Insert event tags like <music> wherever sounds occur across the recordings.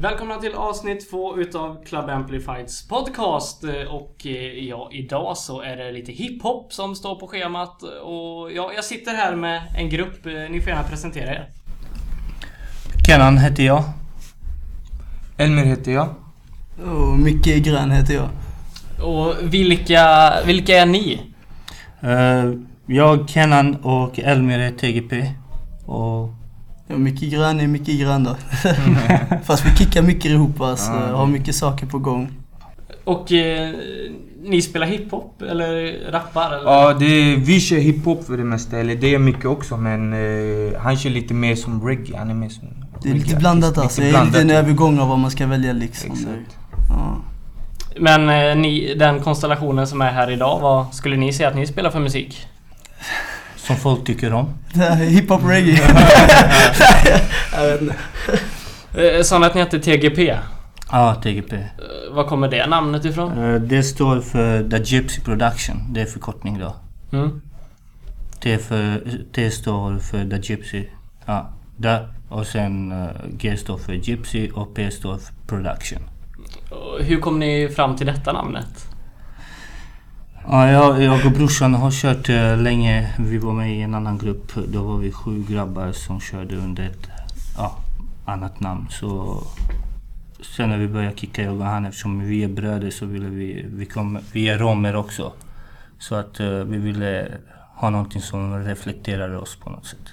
Välkomna till avsnitt två utav Club Amplifieds podcast. Och eh, ja, idag så är det lite hiphop som står på schemat. Och ja, jag sitter här med en grupp. Eh, Ni får gärna presentera er. Kenan heter jag. Elmer heter jag. Och Micke Grön heter jag. Och vilka, vilka är ni? Eh, jag, Kenan och Elmer är TGP. Och Ja, Micke Grön är Micke Grön då. <laughs> Fast vi kickar mycket ihop alltså, Ja. har mycket saker på gång. Och eh, ni spelar hiphop eller rappar? Eller? Ja, det, vi kör hiphop för det mesta. Eller det är mycket också men eh, han kör lite mer som reggae. Han är mer som Det är lite blandat alltså. Det är blandat. lite en övergång av vad man ska välja liksom. Exakt. Ja. Men eh, ni, den konstellationen som är här idag, vad skulle ni säga att ni spelar för musik? Som folk tycker om. <laughs> Hiphop reggae. <laughs> <laughs> jag vet inte. Eh, Sa ni att ni hette TGP? Ja, TGP. Eh, Var kommer det namnet ifrån? Eh, det står för The Gypsy Production. Det är förkortning då. Mm. T, för, T står för The Gypsy. Ja, The. Och sen G står för Gypsy och P står för Production. Hur kom ni fram till detta namnet? Ja, jag, jag och brorsan har kört eh, länge. Vi var med i en annan grupp. Då var vi sju grabbar som körde under ett ja, annat namn. Så sen när vi började kicka jag och han, eftersom vi är bröder så ville vi... Vi, kom, vi är romer också. Så att uh, vi ville ha någonting som reflekterar oss på något sätt.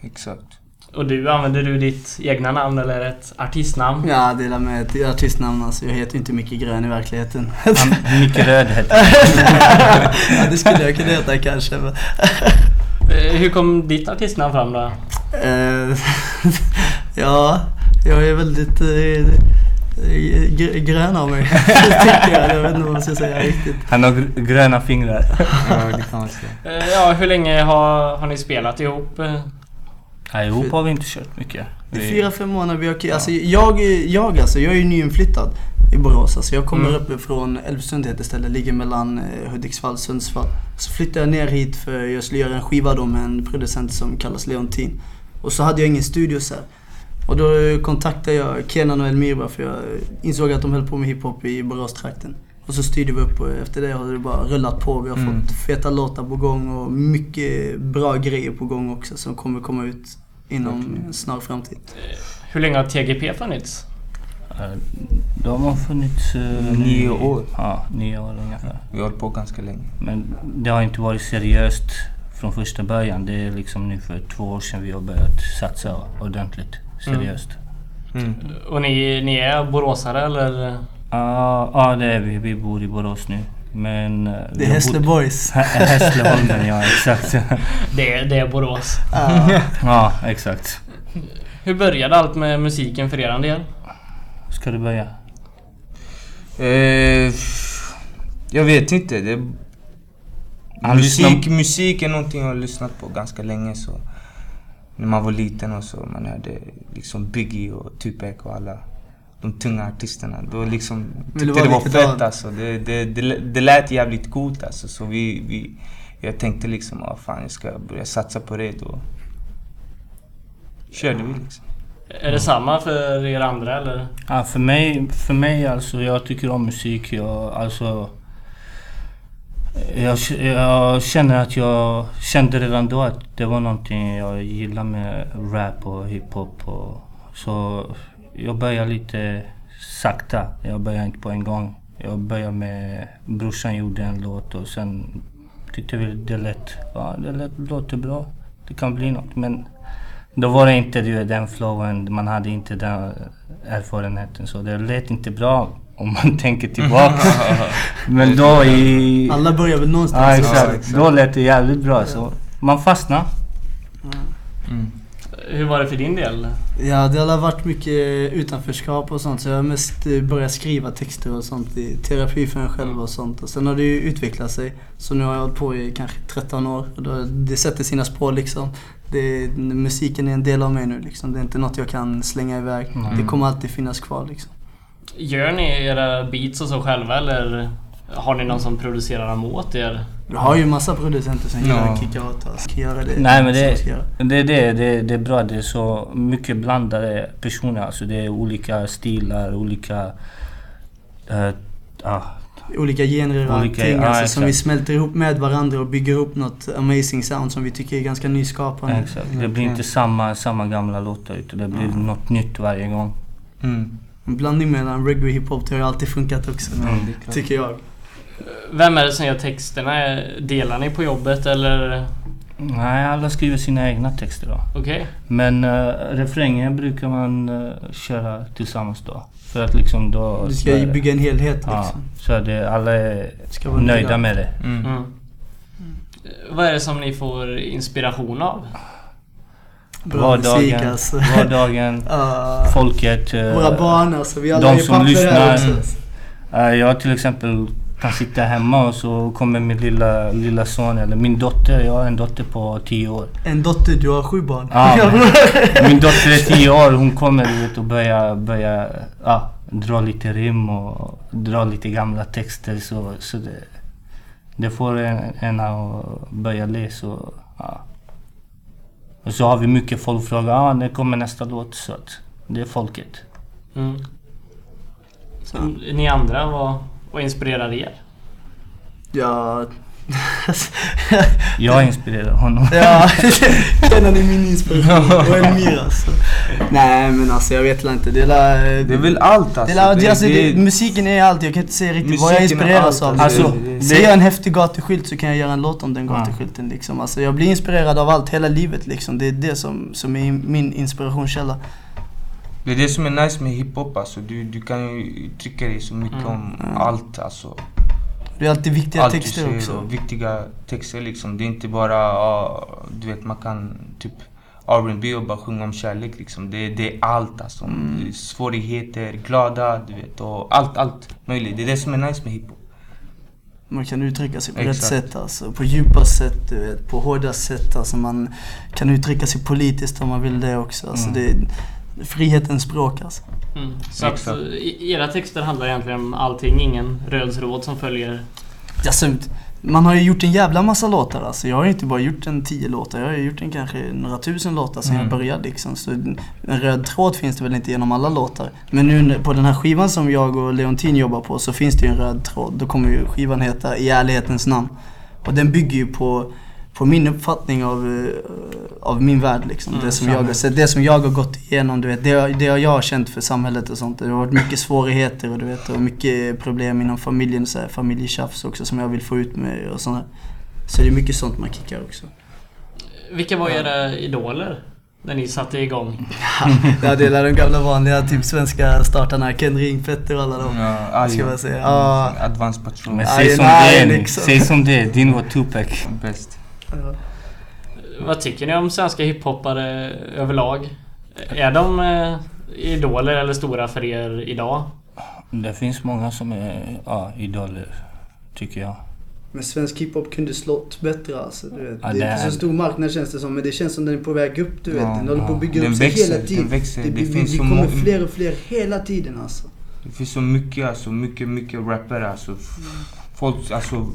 Exakt. Och du, använder du ditt egna namn eller ett artistnamn? Ja, delar med ett artistnamn alltså. Jag heter ju inte Micke Grön i verkligheten. Han, Micke Röd heter han. <laughs> ja, det skulle jag kunna heta kanske. Men, Eh, Hur kom ditt artistnamn fram då? Eh, <laughs> ja, jag är väldigt eh, gr- grön av mig. <laughs> tycker jag. Jag vet inte vad man ska säga riktigt. Han har gr- gröna fingrar. Ja, det Ja, hur länge har, har ni spelat ihop? Nej, ihop har vi inte kört mycket. I Vi, fyra, fem månader vi har alltså, jag, jag alltså, jag är ju nyinflyttad i Borås. Alltså, jag kommer Mm. uppifrån Älvsund heter stället, ligger mellan eh, Hudiksvall och Sundsvall. Så flyttade jag ner hit för jag skulle göra en skiva då med en producent som kallas Leontin. Och så hade jag ingen studio så här. Och då kontaktade jag Kenan och Elmira för jag insåg att de höll på med hiphop i Boråstrakten. Och så styrde vi upp och efter det har det bara rullat på. Vi har Mm. fått feta låtar på gång och mycket bra grejer på gång också som kommer komma ut inom en snar framtid. Hur länge har TGP funnits? eh, de har funnits... eh, Nio år. Ja, nio år ungefär. Vi har hållit på ganska länge. Men det har inte varit seriöst från första början. Det är liksom nu för två år sedan vi har börjat satsa ordentligt. Seriöst. Mm. Och ni, ni är boråsare eller? Ja, ja det är vi. Vi bor i Borås nu. Men... eh, Det är har Hässle bott- Boys. Hä- Hässleholmen, ja <laughs> exakt. Det, det är Borås. Ja. <laughs> ja, exakt. Hur började allt med musiken för er del? Ska du börja? Eh, jag vet inte. Det, musik, musik är någonting jag har lyssnat på ganska länge. Så. När man var liten och så. Man hörde liksom Biggie och Tupac och alla de tunga artisterna. Då liksom tyckte det var fett alltså. Det, det, det, det lät jävligt coolt alltså. Så vi, vi, jag tänkte liksom, ah, fan jag ska börja satsa på det. Då körde vi liksom. Är det samma för er andra eller? Ja, för mig, för mig alltså, jag tycker om musik. Jag, alltså, jag, jag känner att jag kände redan då att det var någonting jag gillar med rap och hiphop. Och, så jag började lite sakta. Jag började inte på en gång. Jag började med... Brorsan gjorde en låt och sen tyckte vi det lät... Ja, det lät, låter bra. Det kan bli något. Men då var det inte du, den flowen, man hade inte den erfarenheten. Så det lät inte bra om man <laughs> tänker tillbaka. <laughs> Men då i... Alla börjar väl någonstans. Ja Ja, exakt. exakt. Då lät det jävligt bra. Så man fastnade. Mm. Hur var det för din del? Ja, det har varit mycket utanförskap och sånt. Så jag har mest eh, börjat skriva texter och sånt i terapi för mig själv och sånt. Och sen har det ju utvecklat sig. Så nu har jag hållit på i kanske 13 år. Och då, det sätter sina spår liksom. Det, musiken är en del av mig nu liksom. Det är inte något jag kan slänga iväg. Mm. Det kommer alltid finnas kvar liksom. Gör ni era beats och så själva eller Har ni någon som producerar dem åt er? Vi har ju massa producenter som Ja. Ska göra det. Nej men det, det, är det, det, det är bra. Det är så mycket blandade personer. Alltså det är olika stilar, olika... Uh, ah, Olika genrer och Olika- allting ja, alltså, som vi smälter ihop med varandra och bygger upp något amazing sound som vi tycker är ganska nyskapande. exakt. Det blir inte samma, samma gamla låtar utan det blir något nytt varje gång. Mm. En blandning mellan reggae och hiphop det har ju alltid funkat också. Ja, klart. Tycker jag. Vem är det som gör texterna? Delar ni på jobbet eller? Nej, alla skriver sina egna texter då. Okej. Men uh, refrängen brukar man uh, köra tillsammans då. För att liksom då... Du ska ju bygga en helhet liksom. Ja, så det, alla är Ska vara nöjda med det. Mm. Mm. Vad är det som ni får inspiration av? Bra musik Vardagen, alltså. vardagen, <laughs> Ja. folket. eh, Våra barn alltså. Vi alla de är som papper här lyssnar. också. Eh, Jag till exempel kan sitta hemma och så kommer min lilla, lilla son eller min dotter. Jag har en dotter på 10 år. En dotter, du har sju barn. Men <laughs> min dotter är 10 år. Hon kommer du vet, och börjar, börjar ja, dra lite rim och dra lite gamla texter. Så, så det, det får en, en att börja le. Så, ja. Och så har vi mycket folk frågar ah, när kommer nästa låt? Så att det är folket. Mm. Så, ni andra, vad, vad inspirerar er? Ja... <laughs> Jag inspirerar honom. ja, en av min inspiration. <laughs> Och Elmira alltså. Nej men alltså jag vet inte. Det är, la, Det är väl allt alltså. det är, la, det, alltså det- det, musiken är allt. Jag kan inte säga riktigt vad jag är inspireras allt, av. alltså. Alltså, Det- Ser jag en häftig gatuskylt så kan jag göra en låt om den gatuskylten liksom. Alltså, jag blir inspirerad av allt hela livet liksom. Det är det som, som är min inspirationskälla. Det är det som är nice med hiphop alltså. Du, du kan ju uttrycka dig så mycket Mm. om Mm. allt alltså. Det är alltid viktiga allt texter också. och viktiga texter liksom. Det är inte bara, ja, du vet man kan typ R&B och bara sjunga om kärlek liksom. Det, det är allt alltså. Mm. Svårigheter, glada, du vet och allt, allt möjligt. Det är det som är nice med hiphop. Man kan uttrycka sig på Exakt. rätt sätt alltså. På djupa sätt, du vet. På hårda sätt. Alltså man kan uttrycka sig politiskt om man vill det också. Alltså Mm. det frihetens språk alltså. Mm. Så att, eh, i- era texter handlar egentligen om allting, ingen röd tråd som följer... Alltså, man har ju gjort en jävla massa låtar alltså. Jag har ju inte bara gjort en tio låtar. Jag har gjort en kanske några tusen låtar sen Mm. jag började liksom. Så en röd tråd finns det väl inte genom alla låtar. Men nu på den här skivan som jag och Leontin jobbar på så finns det ju en röd tråd. Då kommer ju skivan heta I ärlighetens namn. Och den bygger ju på, på min uppfattning av, eh, av min värld liksom. Mm, det, som jag det som jag har gått igenom, du vet. Det, det jag har känt för samhället och sånt. Det har varit mycket svårigheter och du vet, och mycket problem inom familjen, så här, familjetjafs också som jag vill få ut med och sånt där. Så det är mycket sånt man kickar också. Vilka var era idoler? När ni satte igång? <laughs> Ja, det är de gamla vanliga typ svenska startarna. Ken Ring, Petter och alla dem. Ja, ska man säga? Ja. Advanced Patrol. Men säg som det är. liksom. Säg som det är. Din var Tupac. Bäst. Ja. Vad tycker ni om svenska hiphoppare överlag? Är de eh, idoler eller stora för er idag? Det finns många som är ja, idoler. Tycker jag. Men svensk hiphop kunde slått bättre alltså. Du vet. Ja, det är det inte är- så stor marknad känns det som. Men det känns som den är på väg upp du vet. Ja, den håller på att bygga Den upp sig växer, hela tiden. den växer. Det, Det vi, finns vi så kommer fler och fler hela tiden alltså. Det finns så mycket alltså, mycket, mycket rappare alltså. Folk, alltså,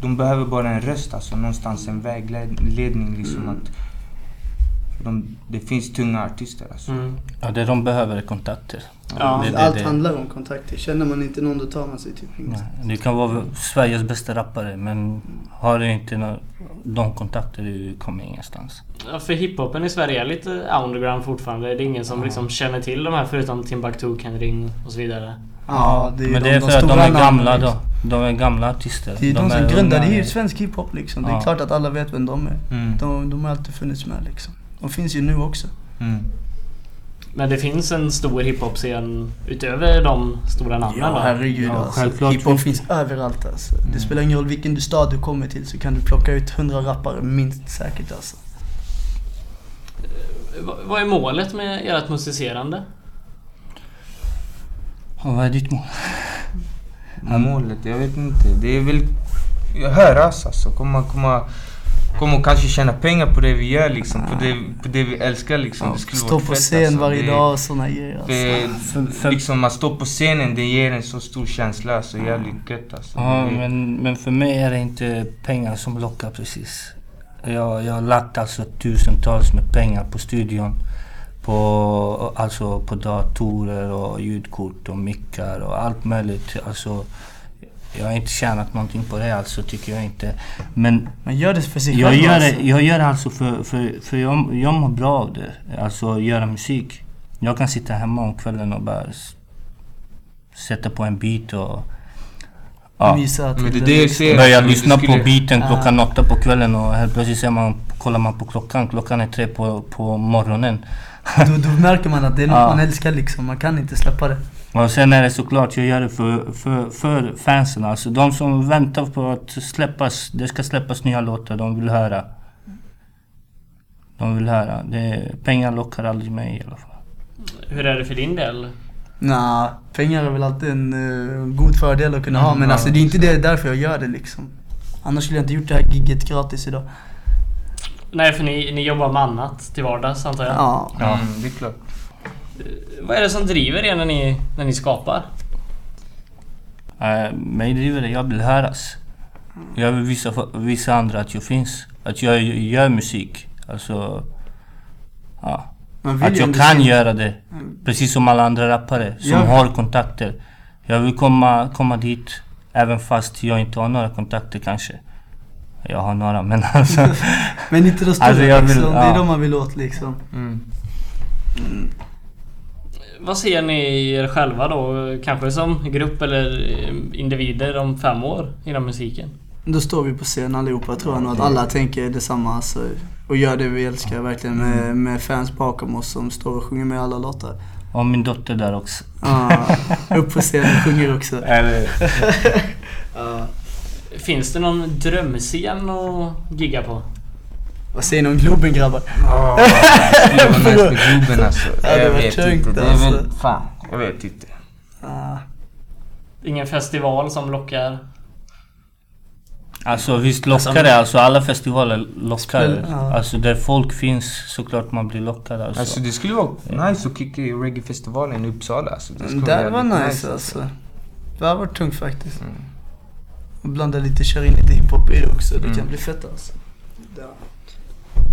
de behöver bara en röst alltså, någonstans en vägledning liksom Mm. att de, det finns tunga artister alltså. Mm. Ja, det de behöver är kontakter. Ja, det, det, Allt det. handlar om kontakter. Känner man inte någon då tar man sig typ ingenstans. Du kan vara Sveriges bästa rappare men har du inte nå- de kontakter du kommer ingenstans. Ja, för hiphopen i Sverige är lite underground fortfarande. Det är ingen som liksom känner till de här förutom Timbuktu, Ken Ring och så vidare. Ja, det är men de- det är de för att de är gamla då. De är gamla artister. Det är de, som är grundade ju svensk hiphop liksom. Det är Ja. klart att alla vet vem de är. Mm. De, de har alltid funnits med liksom. De finns ju nu också. Mm. Men det finns en stor hiphop-scen utöver de stora namnen Ja, herregud Ja, alltså. Hiphop finns finns överallt alltså. Det spelar ingen roll vilken stad du kommer till så kan du plocka ut hundra rappare minst säkert alltså. Va- Vad är målet med ert musicerande? Och vad är ditt mål? Målet, jag vet inte. Det är väl höras alltså. Komma, komma, komma och kanske tjäna pengar på det vi gör liksom. På det, på det vi älskar liksom. det skulle Stå på fett, scen alltså. varje Det- dag och såna grejer. Alltså. Det, För, liksom man står på scenen, det ger en så stor känsla, så jävligt gött alltså. ja, men, men för mig är det inte pengar som lockar precis. Jag, jag har lagt alltså tusentals med pengar på studion. På, alltså på datorer och ljudkort och mickar och allt möjligt. Alltså, jag har inte tjänat någonting på det alltså, tycker jag inte. Men Men gör det för sig jag gör, det, alltså. jag gör det alltså för, för, för jag, jag mår bra av det. Alltså göra musik. Jag kan sitta hemma om kvällen och bara sätta på en beat och ja, Mysa till Men det är det ser. börja lyssna skulle- på beaten klockan åtta på kvällen och helt plötsligt ser man, kollar man på klockan, klockan är tre på, på morgonen. Då, då märker man att det är något Ja. man älskar liksom. Man kan inte släppa det. Och sen är det såklart, jag gör det för, för, för fansen. Alltså de som väntar på att släppas, det ska släppas nya låtar, de vill höra. De vill höra. Det, pengar lockar aldrig mig i alla fall. Hur är det för din del? Nja, pengar är väl alltid en eh, god fördel att kunna ha. Men Mm, alltså ja, det är inte det därför jag gör det liksom. Annars skulle jag inte gjort det här gigget gratis idag. Nej, för ni, ni jobbar med annat till vardags antar jag. Ja. Mm, det är klart. Vad är det som driver er när ni, när ni skapar? Uh, mig driver det, jag vill höras. Jag vill visa, visa andra att jag finns. Att jag gör musik. Alltså... Ja. Att jag kan göra det. Precis som alla andra rappare som Ja. har kontakter. Jag vill komma, komma dit även fast jag inte har några kontakter kanske. Jag har några men alltså... <laughs> Men inte de stora Alltså, vill- liksom. Det är ja. de man vill åt liksom. Mm. Vad ser ni er själva då? Kanske som grupp eller individer om fem år inom musiken? Då står vi på scen allihopa tror jag nog att alla tänker detsamma alltså, och gör det vi älskar verkligen med, med fans bakom oss som står och sjunger med alla låtar. Och min dotter där också. Ja, upp på scenen och sjunger också. <laughs> Eller, <laughs> Ja. Finns det någon drömscen att gigga på? Vad säger ni om Globen grabbar? Åh, det vara nice med Globen alltså. Ja, det jag var vet tungt, inte. Det är alltså. väl... Fan, jag vet inte. Ja. Ingen festival som lockar? alltså visst lockar det. Alltså alla festivaler lockar. Spel- ja. Alltså där folk finns såklart man blir lockad alltså. Alltså det skulle vara nice att kicka i reggae-festivalen i Uppsala alltså. Det skulle Det vara var jävligt nice alltså. Det har varit tungt faktiskt. Mm. Och blanda lite, köra in lite hiphop i det också. Det kan Mm. bli fett alltså. Ja.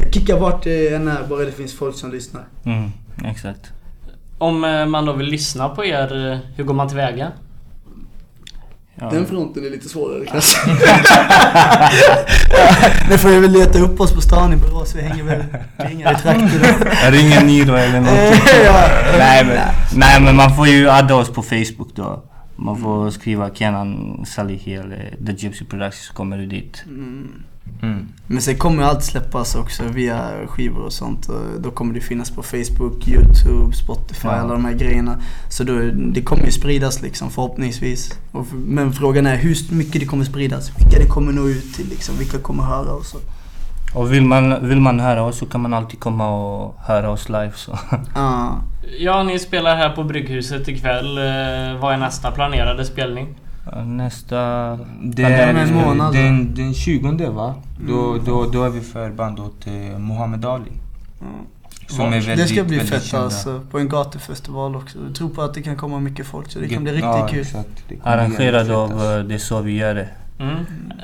Jag kickar vart det än är, bara det finns folk som lyssnar. Mm, exakt. Om eh, man då vill lyssna på er, eh, hur går man tillväga? Ja. Den fronten är lite svårare kanske. <laughs> Nu får jag väl leta upp oss på stan i Borås. Vi hänger väl kring här i trakten. Jag ringer Niro eller någonting. <laughs> ja. nej, men, nej men man får ju adda oss på Facebook då. Man får skriva Kenan Salihi eller The Gypsy Productions så kommer du dit. Mm. Mm. Men sen kommer allt släppas också via skivor och sånt. Och då kommer det finnas på Facebook, Youtube, Spotify, Ja. alla de här grejerna. Så då, det kommer ju spridas liksom förhoppningsvis. Och, men frågan är hur mycket det kommer spridas. Vilka det kommer nå ut till liksom. Vilka kommer höra och så. Och vill man, vill man höra oss så kan man alltid komma och höra oss live så. Ja. Ja, ni spelar här på Brygghuset ikväll. Eh, Vad är nästa planerade spelning? Nästa... Det är en månad, då. den, den 20 va? Då, Mm. då, då är vi förband åt eh, Muhammad Ali. Är väldigt, Det ska bli väldigt fett kända. alltså. På en gatufestival också. Jag tror på att det kan komma mycket folk så det kan bli riktigt ja, kul. Arrangerad av alltså. eh, Det är så vi gör det. Mm.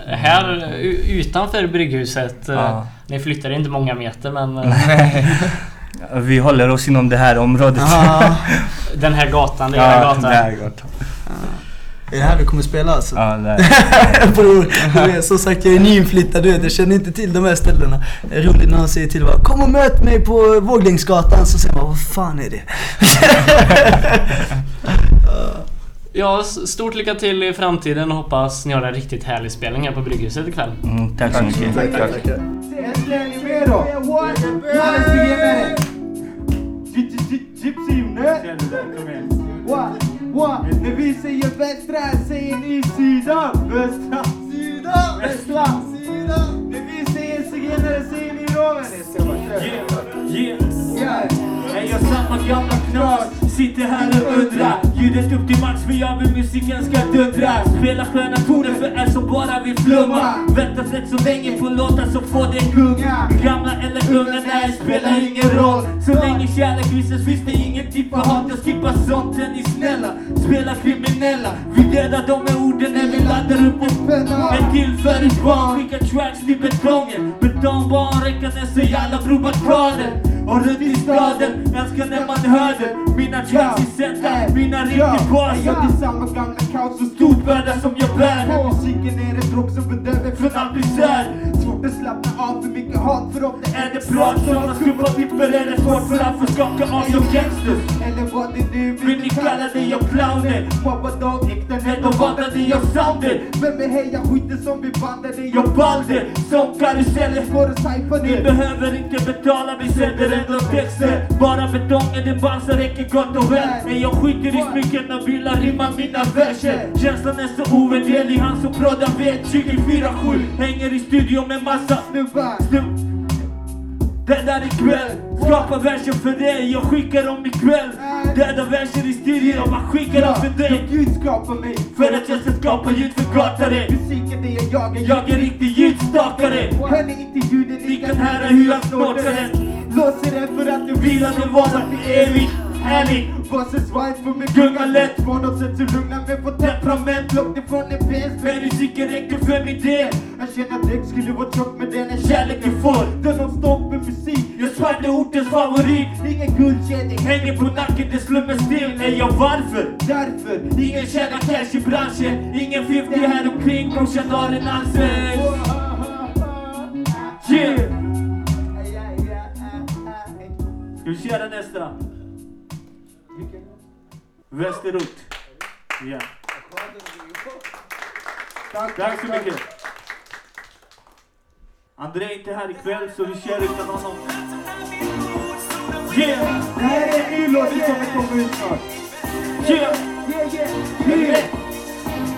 Här u- utanför Brygghuset. eh, Ja. Ni flyttar inte många meter men eh, Vi håller oss inom det här området. Ja. <laughs> den här gatan, det är era gatan. det här gatan. Är det här vi kommer spela alltså? Ja, det är. <laughs> Bror, som sagt jag är nyinflyttad du vet, jag känner inte till de här ställena. Det är roligt när han säger till bara, Kom och möt mig på Våglängsgatan. Så säger man, vad fan är det? <laughs> Ja, stort lycka till i framtiden och hoppas ni har en riktigt härlig spelning här på Brygghuset ikväll. Mm, tack så mycket. Tack, tack. Äntligen är ni med då! Alla zigenare! Gypsy Jonas! What? What? När vi säger västra säger ni syda! Västra! Syda! Västra! Syda! När vi säger zigenare säger ni romen! Yeah! Yeah! Är jag samma gamla knas? Sitter här och undrar. Ljudet upp till max för jag vill musiken ska dundra. Spela sköna toner för er som bara vill flumma. Vänta rätt så länge på låtar som får dig gunga. Gamla eller unga, nej spelar ingen roll. Så länge kärlek visas finns det ingen tid för hat. Jag skippar sånt, är ni snälla. Spela kriminella. Vi dödar dem med orden när vi laddar upp och penna En till för ett barn, skicka tracks till betongen. Betongbarn räcker så jävla provokater och runt i staden, älskar när man hör det Mina tracks är sätta, mina rim till basen Jag är samma gamla kaos Så stor börda som jag bär Musiken är en drog som bedöver Från allt misär Svårt att slappna av, för mycket hat för ofta Är det prat man skumma tipper är det svårt för att få skaka av som gangsters Ni kalla det jag clowner? Mobba dag, äkta När de vandrade jag sounded Vem är heja skiten som vi bandade? Jag balde som karuseller Får du sajpa Ni behöver inte betala, vi sänder ändå texter. Bara betongen, det balsar räcker gott och väl. Nej. Jag skiter i smycken och vill rimma mina verser. Känslan är så ovärderlig, han som proddar vet. 24-7 Hänger i studion med massa Snubbar Dödar ikväll, skapar verser för dig, jag skickar dem ikväll. Döda verser i studion, jag bara skickar dem för dig. Gud skapar mig För att jag ska skapa ljud för gatare. Musiken det jag. Jagar Jag är riktig ljudstakare. Hör ni inte ljuden? Ni kan höra hur jag snortar. Den Låser den för att du Vilande vanar till evigt. Härligt Bosses wife för mig Gungar lätt något sätt så lugnar mig på temperament. Långt ifrån en pest Men musiken räcker för min del Jag känner att däck skulle vara tjock med den är Kärlek du får Den har stopp med musik Jag svärde ortens favorit Ingen guldkedja Hänger på nacken, det slummer still Nej jag varför? Därför Ingen tjänar cash i branschen Ingen 50 här omkring brorsan har en ansvar Yeah! Ska vi köra nästa? Västerort. Ja. Tack så mycket. André är inte här ikväll så vi kör utan honom. Yeah! Det här är en ny låt som kommer ut snart Yeah! Yeah yeah Yeah!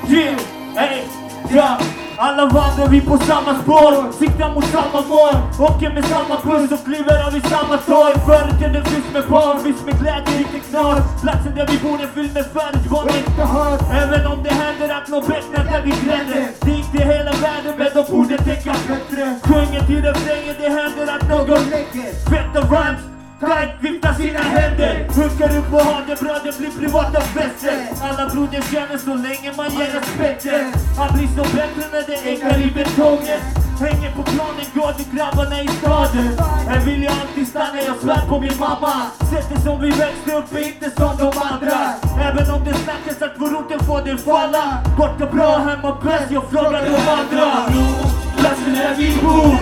Yeah! Hey! Ja! Alla vandrar vi på samma spår, siktar mot samma mål Åker med samma buss och kliver av i samma torg Förorten fylls med barn, fylls med glädje, lite knas Platsen där vi bor är fylld med förutgången Inte hör. Även om det händer att nå bättre där vi gränder Det är inte hela världen men de borde tänka bättre. Sjunger till refrängen, det händer att någon läcker Feta rhymes, tight, viftar sina händer. Hookar upp och har det bra, det blir privata fester. Alla broder känner så länge man ger respekten Han blir så bättre när det ekar i betongen. Hänger på planen, går till grabbarna i staden. Här vill jag alltid stanna, jag svär på min mamma. Sättet som vi växte upp är inte som de andra. Även om det snackas att vår orten får det falla. Borta bra, hemma bäst, jag frågar de andra. Platsen är vi bor.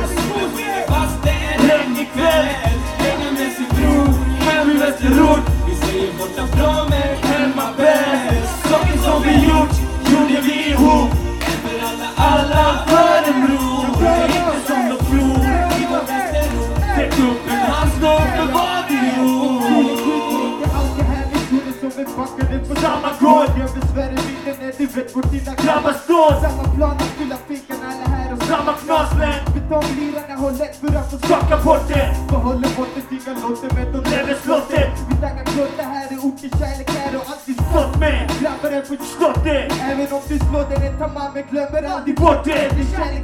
Regn ikväll Hänga med sin bror Hem i Västerort Vi säger borta bra men Hemma bäst. Saker som vi gjort Gjorde vi ihop. För alla Alla för en bro. Det är inte som de tror Täck upp en handsnål för vad vi gjort Inte alltid härligt hur det som är packade på Samma gård. Jag besvärar vinden när du vet var dina Grabbar står Samma plan att fylla fickan alla här och Samma knaslän Betonglirarna har lätt för att få Skaka bort det det Även om du slår den är tamma men glömmer aldrig Bort det. Det är kärlek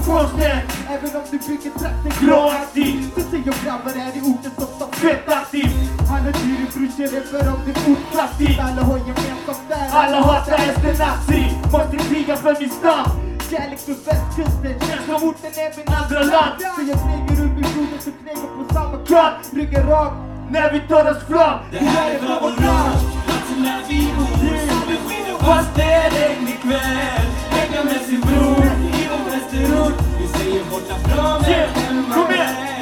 Även om du bygger trakten gratis Så säger grabbar är i orten som står Fett aktiv Han är dyr i brorsor för om det är Kraftig Alla har gemensamt där Alla hatar Esternazi Måste kriga för min stam. Kärlek för västkusten Känns som orten är min andra land. Så jag knegar upp i blodet så knegar på samma kropp Ryggen rak När vi tar oss fram. Det här är för vårt land. Platsen där vi bor fast det är regnig ikväll Hänga med sin bror i vår västerort Vi säger borta från men Yeah. hemma Kom igen,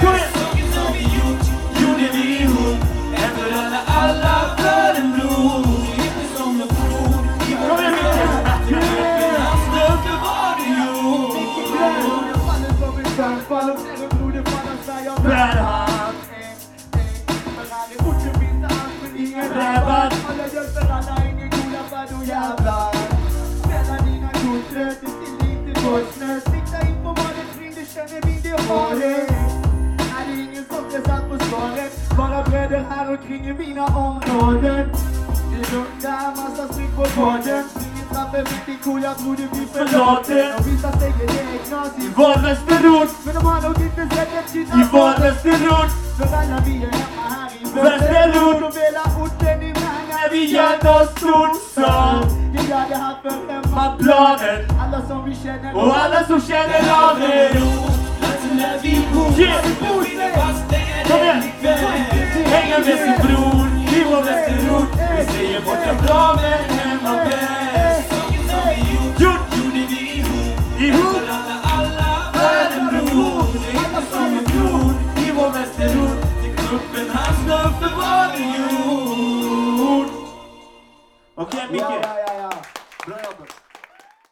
jävlar Spela dina kort rätt, det still inte går snö Sikta in på målet, ring du känner vi det har det Är det ingen som är satt på svaret Bara bröder här omkring i mina områden Det luktar massa sprit på gården Ingen trapper riktigt cool, jag tror du blir förlåten Och vissa säger det är knasigt I vår Västerort, Men de har nog inte sett ett shit i vår Västerort För alla vi är hemma här i Västerort. Och hela orten i vi något stort så Vi gör det här för hemma Planen Alla som vi känner och alla som känner av det vi Yeah. Kom igen. Hänga med sin bror. I vår Västerort. Vi säger borta bra men hemma bäst vi gjort gjorde vi ihop. Ihop. Alla, alla världen bror inte som vi tror i vår Västerort. Stick upp en hand snart för vad vi gjort Okay, Mieke. Ja, ja, ja, ja.